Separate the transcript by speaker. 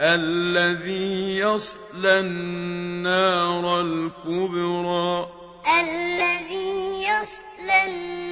Speaker 1: الَّذِي يَصْلَى النَّارَ الْكُبْرَىٰ. الَّذِي يَصْلَى النَّارَ